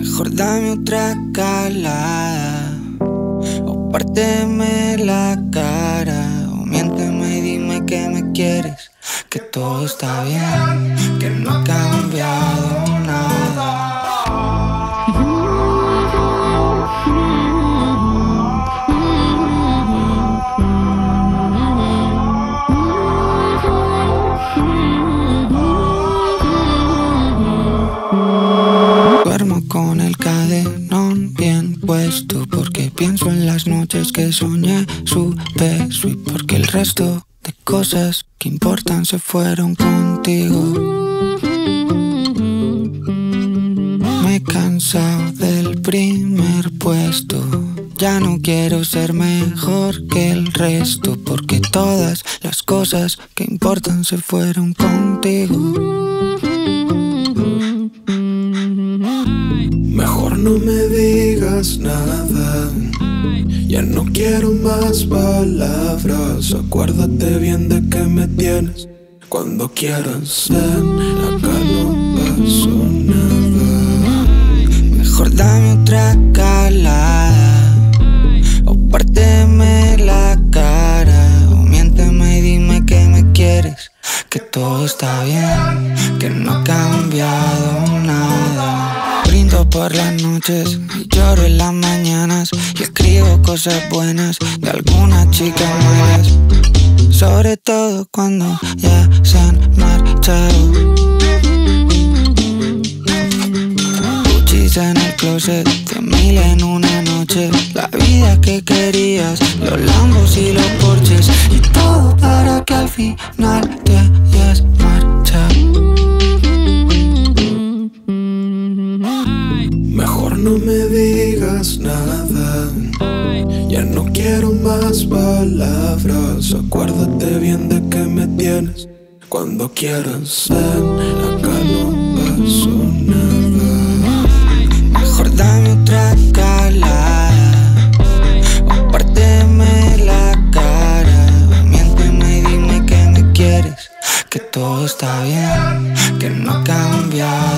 Mejor dame otra calada. O párteme la cara. O miénteme y dime que me quieres. Que todo está bien. Que no ha cambiado con el cadenón bien puesto porque pienso en las noches que soñé su beso y porque el resto de cosas que importan se fueron contigo. Me he cansado del primer puesto. Ya no quiero ser mejor que el resto porque todas las cosas que importan se fueron contigo. Nada. Ya no quiero más palabras. Acuérdate bien de que me tienes. Cuando quieras, ven. Acá no pasó nada. Mejor dame otra calada. O párteme la cara. O miénteme y dime que me quieres. Que todo está bien. Que no ha cambiado nada. Por las noches y lloro en las mañanas. Y escribo cosas buenas de algunas chicas malas. Sobre todo cuando ya se han marchado. Gucci's en el closet, cien mil en una noche. La vida que querías, los lambos y los porches. Y todo para que al final Mejor no me digas nada. Ya no quiero más palabras. Acuérdate bien de que me tienes. Cuando quieras, ven. Acá no pasó nada. Mejor dame otra calada. O la cara. Miénteme y dime que me quieres. Que todo está bien. Que no ha cambiado.